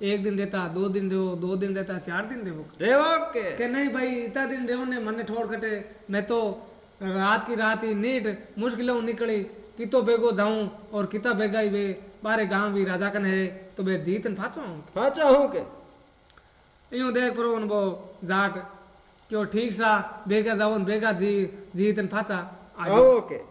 एक दिन देता दो दिन देवो दो दिन देता चार दिन देवो रेवो के કે નહીં ભાઈ इतना दिन देवो ने मने ठोड़ कटे मैं तो रात की रात ही नीट मुश्किलों निकली कितो बेगो जाऊं और किता बेगा ही वे बारे गांव भी राजा कन है तो बे जीतन फाचो आऊं हाँ चाहूं के यूं देख पर वो जाट क्यों ठीक सा बेगा जाओ बेगा जी जीतन फाचा आज आओ के जाट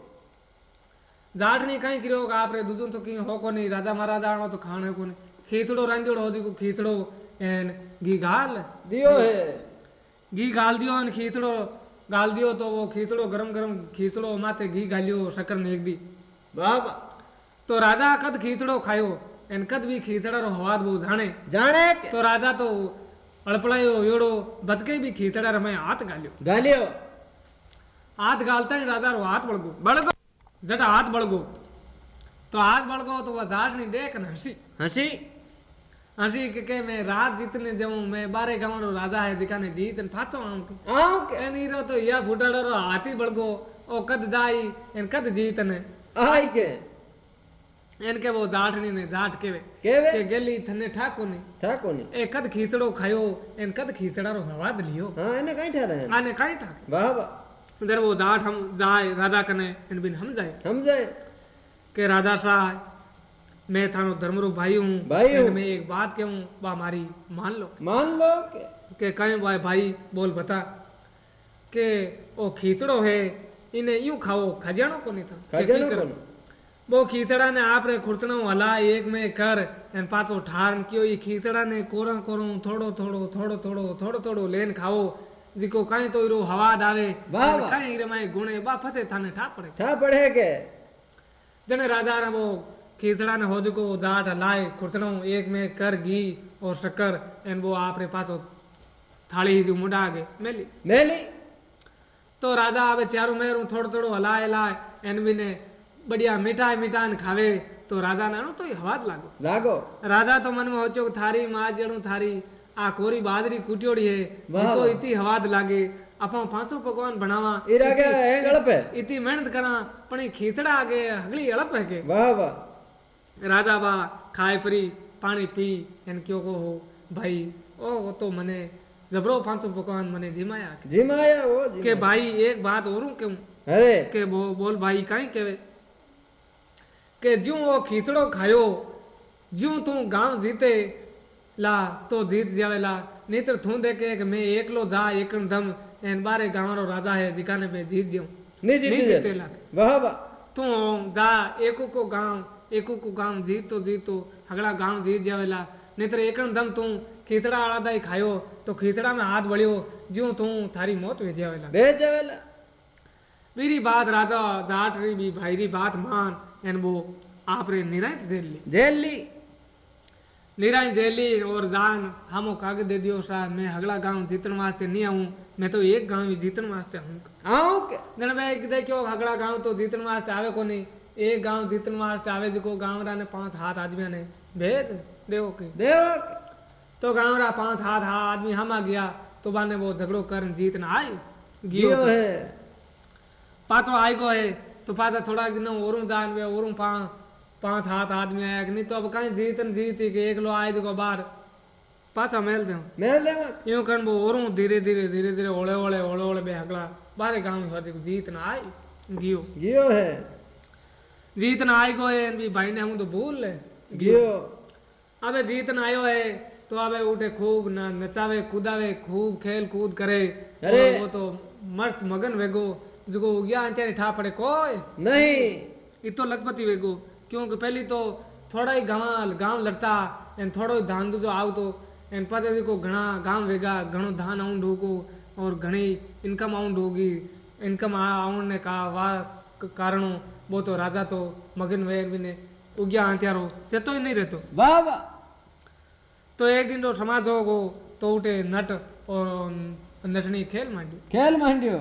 नहीं कहीं करियो का आपरे दूजो तो की हो कोनी राजा महाराजा आनो तो खाने कोनी खीचड़ो रांधियोड़ो हो को खीचड़ो एन घी गाल दियो है घी गाल दियो एन खीचड़ो गाल दियो तो वो खीचड़ो गरम गरम खीचड़ो माथे घी गालियो शक्कर ने एक दी बाबा तो राजा कद खीचड़ो खायो एन कद भी खीचड़ा रो हवाद वो जाने जाने तो राजा तो अड़पड़ायो योड़ो बचके भी खीचड़ा रमे हाथ गालियो गालियो हाथ गालता ही राजा रो हाथ बड़गो बड़गो जटा हाथ बड़गो तो हाथ बड़गो तो वह जाट नहीं देख न हँसी। हँसी? हँसी के, के मैं रात जीतने जाऊँ मैं बारे गाँव रो राजा है जिका ने जीत न फाचो आऊँ के आओ के ए नहीं रो तो या फुटाड़ो रो हाथी बड़गो ओ कद जाई इन कद जीत ने। आई के? इनके वो जाटनी ने जाट केवे। केवे? के गेली थने ठाको ने ठाको नी ए कद खीसड़ो खायो इन कद खीसड़ा रो हवा लियो हाँ इन्हें कहीं ठहरा है आने काई ठाक बाबा इधर वो जाट हम जाए राजा कने इन बिन हम जाए हम जाए के राजा साहब मैं थानो धर्मरू भाई हूँ भाई हूँ। मैं एक बात कहूँ बा मारी मान लो मान लो के के कहीं भाई भाई बोल बता के ओ खीचड़ो है इन्हें यूँ खाओ खजानो को नहीं था खजानो? कोनी? वो खीचड़ा ने आप रे खुर्चनो हला एक में कर एन पाछो ठार कियो ये खीचड़ा ने कोरा कोरो थोड़ो थोड़ो थोड़ो थोड़ो थोड़ो थोड़ो लेन खाओ जिको कहीं तो इरो हवा डावे वाह, एन वाह। कहीं रे माई गुणे बा फसे थाने ठा पड़े। ठा पड़े के। जने राजा ने वो खीचड़ा ने हो को जाट लाए खुर्चनो एक में कर घी और शक्कर एन वो आप रे पाछो थाली जो मुंडा आगे मेली। मेली। तो राजा आवे चारों मेरू थोड़ो थोड़ो हलाए लाए एन भी ने बढ़िया मिठाई मिठाई खावे तो राजा ने तो हवाद लागो। लागो। राजा तो मन में होचो थारी माँ जड़ू थारी आ कोरी बाजरी कुटियोड़ी है वाह। इतनी हवाद लागे। अपन पाँचों पकवान बनावा। इरा के इतनी- है गलप है। इतनी मेहनत करा पण खीचड़ा आगे हगली अड़प है के। वाह वाह। राजा बा खाए परी पानी पी एन क्यों को हो भाई ओ वो तो मने जबरो पाँचों पकवान मने जिमाया के, जिमाया वो के जिमाया भाई एक बात और क्यों? अरे। के बो बोल भाई काई केवे? के ज्यों तू ला तो जीत जावेला नहीं तो तू देखे कि मैं एकलो जा एकन दम एन बारे गाँव रो राजा है जिकाने पे जीत जाऊँ नहीं जीते नहीं जाते। जीतेला वाह वाह तू जा एको को गाँव एको को गाँव जीतो जीतो हगड़ा गाँव जीत जावेला नहीं तो एकन दम तू खीचड़ा आड़ा दाई खायो तो खीचड़ा में हाथ बढ़ियो ज्यों तू थारी मौत वेजे वेला बेचे वेला मेरी बात राजा जाट री भी भाई री बात मान एन वो आप रे निरायत जेल ली जेल ली निराय जेल और जान हमो कागज़ दे दियो सा मैं अगला गाँव जीतन वास्ते नहीं आऊँ मैं तो एक गाँव ही जीतन वास्ते हूँ आओ के जन भाई किते क्यों अगला गाँव तो जीतन वास्ते आवे को नहीं एक गाँव जीतन वास्ते आवे जिको गाँव रा ने पाँच हाथ आदमी ने। भेज देव के? देव तो गाँव रा पाँच हाथ हा आदमी हमा गया तो बाने वो झगड़ो कर जीतन आई। गियो है। पाछो आई गो है तो पाछा थोड़ा दिन ओरू जान वे ओरू पाँच पाँच हाथ आदमी आया कि नहीं तो अब कहीं जीतन जीती कि एक लो आए देखो बाहर। पाछा मेल दे मेल देवा। यूँ कन वो ओरू धीरे धीरे धीरे धीरे ओले ओले ओले ओले बे हगला बारे गाँव होती जीत ना आई गियो। गियो है। जीत ना आई गो है भी भाई ने हम तो भूल ले। गियो। अबे जीत ना आयो है तो अबे उठे खूब न नचावे कूदावे खूब खेल कूद करे। अरे। वो तो मस्त मगन वेगो जो उगिया अंचारी ठा पड़े कोई। नहीं। ये तो लखपति वेगो। क्योंकि पहली तो थोड़ा ही गाँव गाँव लड़ता एन थोड़ो ही धान जो आव तो एन पाछे देखो घणा गाँव वेगा घणो धान आउंड होगो और घणी इनकम आउंड होगी इनकम आउंड ने का वा क- कारणों वो तो राजा तो मगन वे भी ने उग्या हथियारो चेतो ही नहीं रहतो। वाह वाह। तो एक दिन तो समाज होगो तो उठे नट और नटनी खेल मांडी खेल मांडियो?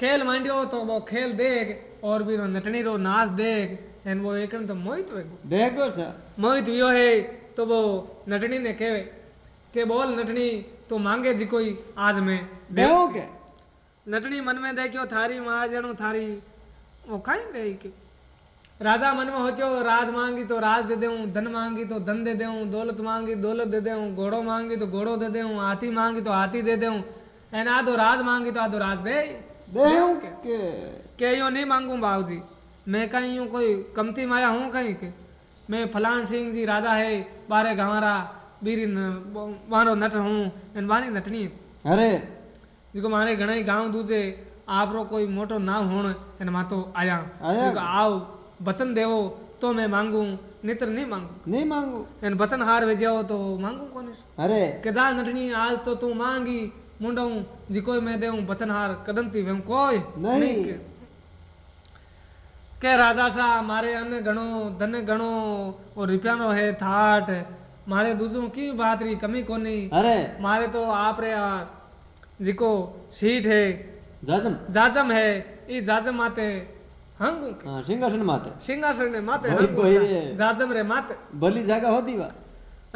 खेल मांडियो तो वो खेल देख और भी नटनी रो नाच देख एन वो एक तो मोहित वेगो देखो सा। मोहित वियो है तो वो नटनी ने कहे के बोल नटनी तो मांगे जी कोई आज मैं? देव के। नटनी मन में देखियो थारी महाजनो थारी वो खाई दे के राजा मन में होचो राज मांगी तो राज दे देऊं धन मांगी तो धन दे देऊं दौलत मांगी दौलत दे देऊं घोड़ो मांगी तो घोड़ो दे देऊं हाथी मांगी तो हाथी दे देऊं एन आधो राज मांगी तो आधो राज दे। देव के। के। यो नहीं मांगू बाबूजी। मैं कहीं यूँ कोई कमती माया हूँ कहीं के? मैं फलान सिंह जी राजा है बारे गंवारा बीरी वारो नट हूँ एन बानी नटनी। अरे। जेको मारे घणेई गाँव दूजे आपरो कोई मोटो नाम होण एन मातो आया। आया। आओ वचन देवो तो मैं मांगू नितर नहीं मांगू। नहीं मांगू? एन वचन हार वेजो तो मांगू कोने? अरे। के जा नटनी आज तो तू मांगी मुंडऊ जी कोई मैं देऊं वचन हार कदंती वेम कोई? नहीं। के? કે રાજા શાહ મારે અન્ન ગણો ધન ગણો और रुपयानो है थाट मारे दूसरों की बात री कमी कोनी अरे मारे तो आप रे आ, जिको सीट है जाजम जाजम है ई जाजम माते हंगू के हाँ सिंहासन माते सिंहासन ने माते भाई, हंगू भाई। के। जाजम रे माते भली जगह होती वा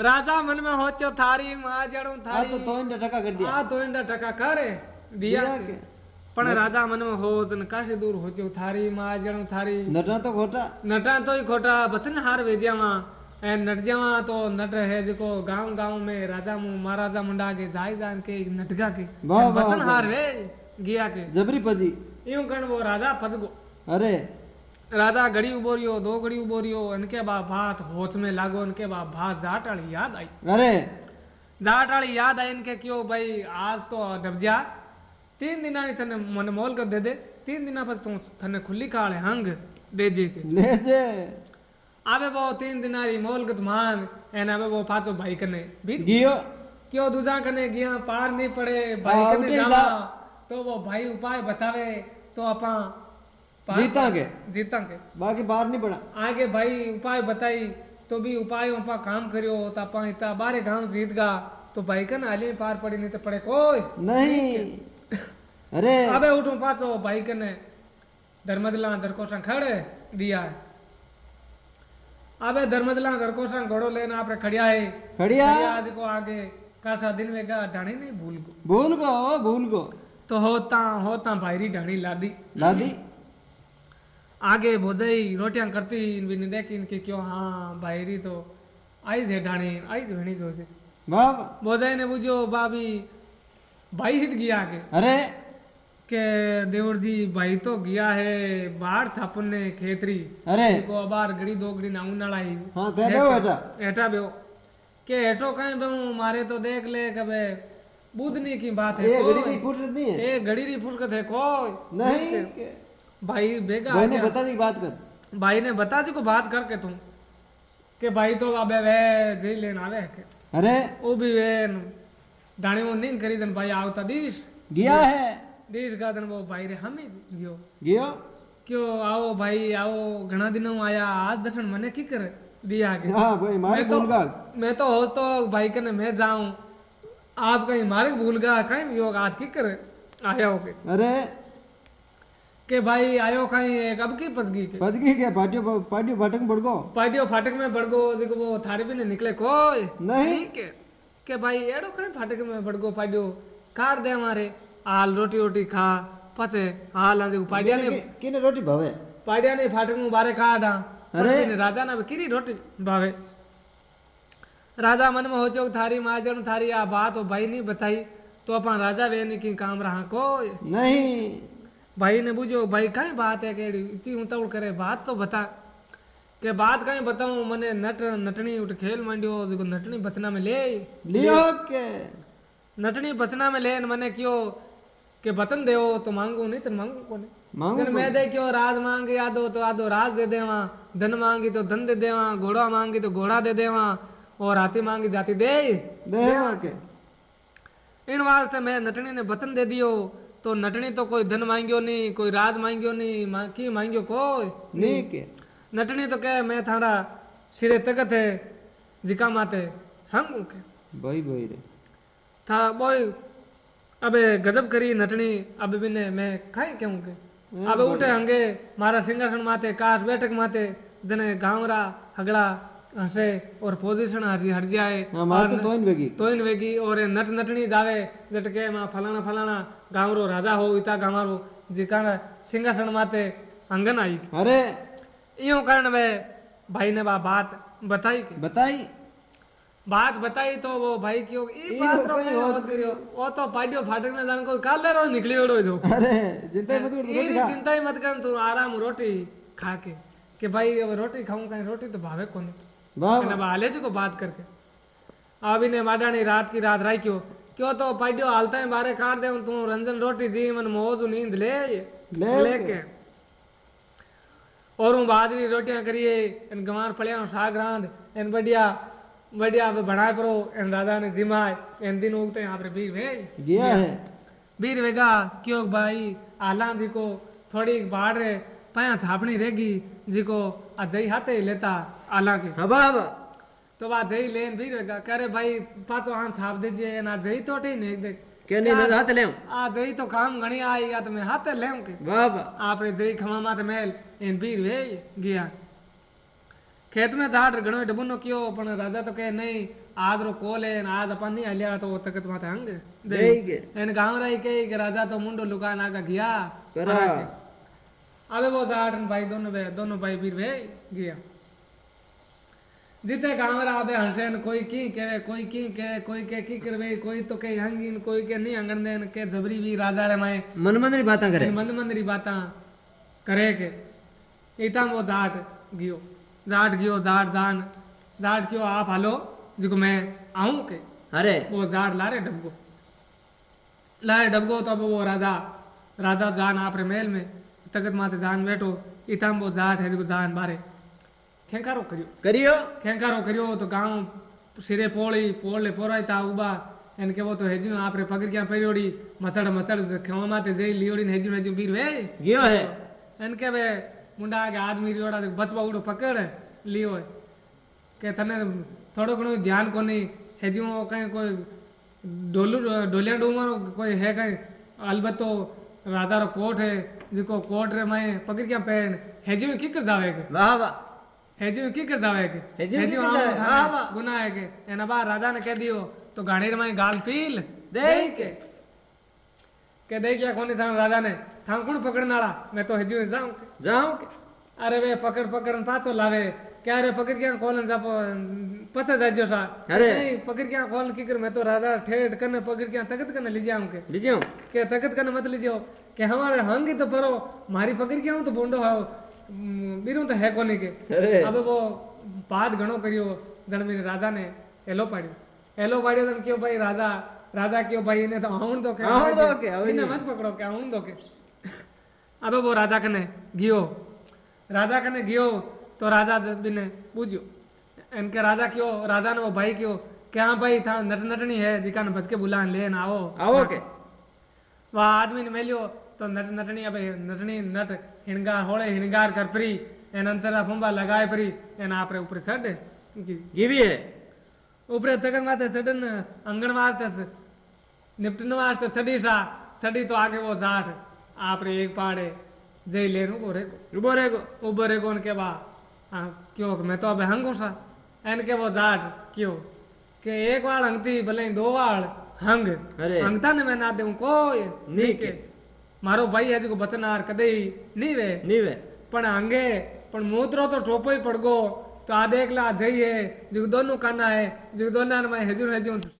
राजा मन में होचो थारी मां जणो आ थारी तो तो इनने टका कर दिया आ तो इंदा टका करे दिया दिया के राजा मन में हो तन काशे दूर होचो थारी माँ जणो थारी नटना तो खोटा नटा तो ही खोटा बचन हार वेजियावा ऐं नट जावा तो नट है जेको गाँव गाँव में राजा मु महाराजा मुंडा के जाय जान के नटगा के वाह। हार वे गिया के जबरी पजी यूँ कण वो राजा फसगो अरे राजा घड़ी उबो रियो दो घड़ी उबो रियो इनके बा बात होच में लागो इनके बा बात जाट वाली याद आई अरे जाट वाली याद आई इनके क्यों भाई आज तो दबजा तीन दिन थने मन मोल कर दे दे तीन दिन पर तू थने खुली खाले हंग दे जे के। ले जे। आवे वो तीन दिनारी मोल गत मान एन आवे वो पाचो भाई कने भी गियो। क्यों दूजा कने गया पार नहीं पड़े भाई कने जावा। तो वो भाई उपाय बतावे तो अपा जीता के? जीता के। बाकी बाहर नहीं पड़ा। आगे भाई उपाय बताई तो भी उपाय अपा काम करियो तो अपा इतना बारे गाँव जीत गा। तो भाई कने आले पार पड़ी नहीं तो पड़े कोई। नहीं। अरे। अबे उठो पाचो भाई कने धर्मजला दरकोसा खड़े दिया है अबे धर्मजला दरकोसा घोड़ो लेना आपरे खड़िया है। खड़िया? आज को आगे कासा दिन में गा ढाणी नहीं भूल गो। भूल गो भूल गो। तो होता होता भाईरी ढाणी लादी। लादी? आगे भोजई रोटियाँ करती इनकी ने देखी इनके क्यों? हाँ भाईरी तो आई जे ढाणी आई जे भेणी जो से। भोजई ने बुझो बाबी भाई हित गया आगे। अरे। के देवर जी भाई तो गया है बाहर छापन ने खेतरी। अरे। को अबार घड़ी दो घड़ी ना उनालाई हाँ दो बेटा? हेठा बेहो। के हेठो कहीं बेहूं मारे तो देख ले कबे बुधनी की बात है ये घड़ी कोई। की फुर्सत नहीं है? ए घड़ी री फुसकत है कोई। नहीं भाई बेगा भाई ने बता दी बात कर। भाई ने बता जी को बात करके तुम के भाई तो अबे वे जी लेन आवे के। अरे। वो भी वे डाणी वो नहीं करी दन भाई आवता दीश। गया है। दीश का दन वो भाई रे हम गयो गयो? क्यों? आओ भाई आओ। घना दिनों आया आज दर्शन मने की कर? दिया के हाँ भाई मारे तो भूल गा मैं तो हो तो भाई कने मैं जाऊँ। आप कहीं मारे भूल गया कहीं योग आज की कर? आया हो के। अरे। के भाई आयो कहीं एक अब की पसगी के? गई क्या? पाटियो पाटियो फाटक बढ़ गो? पाटियो फाटक में बड़गो जेको वो थारे भी ने निकले कोई। नहीं। के के भाई एड़ो कहीं फाटक में बड़गो पाटियो काट दे हमारे आल रोटी रोटी खा पचे हाल आंदे पाटिया ने किने रोटी भावे पाटिया ने फाटक में बारे काटा अरे। अरे राजा ना किरी रोटी भावे राजा मन में हो चो थारी माजन थारी आ बात हो भाई नहीं बताई तो अपन राजा वे नहीं की काम रहा कोई नहीं भाई ने बुझो भाई कहीं बात है केड़ी इतनी उतावड़ करे बात तो बता के बात कहीं बताऊँ मने नट नटनी उठ खेल मांडियो जेको नटनी बचना में ले लियो के नटनी बचना में ले न मने क्यों के बचन देओ तो मांगू नहीं तो मांगू कोने मांगू फिर मैं दे क्यों राज मांगे आदो तो आदो राज दे देवा धन मांगी तो धन दे देवा घोड़ा मांगी तो घोड़ा दे देवा और हाथी मांगी जाती दे देवा के इन वास्ते मैं नटनी ने बचन दे दियो तो नटनी तो कोई धन मांगियो नहीं कोई राज मांगियो नहीं मा, की मांगियो कोई नहीं के नटनी तो कहे मैं थारा सिरे तकत है जिका माते हम के भाई भाई रे। था बोय अबे गजब करी नटनी अब बिने मैं खाई क्यों के अब उठे हंगे मारा सिंहासन माते काश बैठक माते जने गावरा हगड़ा हंसे और पोजीशन हट हट जाए मार तो दोइन बेगी तो इन वेगी और नट नटनी जावे जट के माँ फलाना फलाना गांवरो राजा हो इता गांवरो जिका सिंहासन माते अंगन आई। अरे इयो कारण वे भाई ने बा बात बताई के? बताई। बात बताई तो वो भाई क्यों? ई ई बात रो कोई होत करियो। ओ तो पाडियो फाटक में जान कोई काल रो निकली ओड़ो जो। अरे चिंता मत कर एरी चिंता ही मत कर तू आराम रोटी खा के। कि भाई अब रोटी खाऊं कहीं रोटी तो भावे कोनी। वाह बाले जी को बात करके। अब इन्हें माडानी रात की रात राई क्यों क्यों तो पाडियो हालता है बारे काट दे तू रंजन रोटी जी मन मौज नींद ले। ले लेके। और हूँ बाजरी रोटियाँ करिए इन गंवार फलियाँ साग रांध इन बढ़िया बढ़िया बनाए परो इन दादा ने जिमाए इन दिन उगते यहाँ पर बीर भे गया है। बीर वेगा क्यों भाई आला जी को थोड़ी बाढ़ रे पाया छापनी रहेगी जी को जई हाथे ही लेता आला के। हवा हवा। तो बात जई लेन बीर वेगा कह रहे भाई पाचो हाथ छाप दीजिए ना जई तो ठीक नहीं देख के नहीं मैं हाथ ले आ जई तो काम घणी आई या तो मैं हाथे ले के। वाह वाह। आपरे जई खमा माथे मेल इन बीर वे गया खेत में झाड़ घणो डबुनो कियो पण राजा तो कहे नहीं आज रो कोल है न आज अपन नहीं हलिया तो तकत माथे हंग दे के इन गाँव रही के कि राजा तो मुंडो लुका नागा गया अबे वो झाड़ भाई दोनों वे दोनों भाई बीर वे गया जिते गाँव रा अबे हंसेन कोई की कहे कोई की कहे कोई के की करवे कोई तो कहे हंगीन कोई के नहीं हंगन देन के जबरी भी राजा रे माए मन मन री बातें करे मंद मंदरी बाता करे के इता वो जाट गियो। जाट गियो जाट जान। जाट क्यों आप हालो जिको मैं आऊँ के? अरे। वो जाट ला रे डबको लाए डबको तो वो राजा राजा जान आप रे महल में तकत माते जान बैठो इता वो जाट है जिको जान बारे। खेंकारो करियो। करियो? खेंकारो करियो तो गाँव सिरे पोड़ी पोड़ले पोराई ता उबा एन के वो तो हेजू आप रे पगड़ क्या परियोड़ी मसड़ मसड़ खेवा माते जई लियोड़ी हेजू हेजू बीर वे गयो है। मुंडा आगे आदमी मीरी बचवा उड़ो पकड़ लियो के थने थोड़ो घणो ध्यान कोनी हेजी वो कहीं कोई डोलू डोलिया डूमरो कोई है कहीं अलबत्तो राजा रो कोट है जिको कोट रे मैं पकड़ क्या पहन हेजी में की कर जावे के वाह वाह हेजी में की कर जावे के हेजी में वाह वाह गुनाह है के एना बार राजा ने कह दियो तो गाड़ी रे मैं गाल पील देख के કે દઈ ગયા કોની થાણ રાજાને ઠાંકુણ પકડનારા મેં તો હજી જાઉં જાઉં કે અરે વે પકડ પકડ પાછો લાવે ક્યારે પકડ ક્યાં કોલન જાપો પતા જાજો સા અરે નહીં પકડ ક્યાં કોલન કીકર મેં તો રાજા ઠેઠ કને પકડ ક્યાં તકત કને લઈ જાઉં કે લઈ જાઉં કે તકત કને મત લઈ જાઓ કે હમારે હંગી તો પરો મારી પકડ ક્યાં તો ભોંડો હાવ બીરું તો હે કોની કે હવે વો પાદ ઘણો કર્યો ધણવીને રાજાને એલો પાડ્યો એલો પાડ્યો તને કયો ભાઈ રાજા भाई ने तो आउन दो के आउन दो के, હવે इन्हें मत पकड़ो के आउन दो के अब वो राजा कने गियो राजा कने गियो तो राजा बिने पूछ्यो इनके राजा क्यों राजा ने वो भाई क्यों कि हाँ भाई था? नट नटनी है जिका ने बच के बुलान लेन आओ। आओ के? वह आदमी ने मेलियो तो नट नटनी अब नटनी नट हिणगार होळे हिणगार कर परी एन अंतर फंबा लगाए परी एन आपरे ऊपर चढ़ गिवी है? ऊपर तकन माते चढ़न अंगण वास्ते निपटने वास्ते छड़ी सा छड़ी तो आगे वो जाठ आप रे एक पाड़े जय ले रू उबो रेगो उबो रेगो उबो रेगो उनके बा हाँ, क्यों मैं तो अब हंगू सा। एन के वो जाठ क्यों? के एक बार हंगती भले दो बार हंग। अरे। हंगता ने मैं ना दे कोई। नहीं के। मारो भाई है जो बचनार कदे ही नहीं वे। नहीं वे। पण हंगे पण मूत्रो तो ठोपो ही पड़ गो तो आ देख ला जई है जो दोनों काना है जो दोनों में हेजू हेजू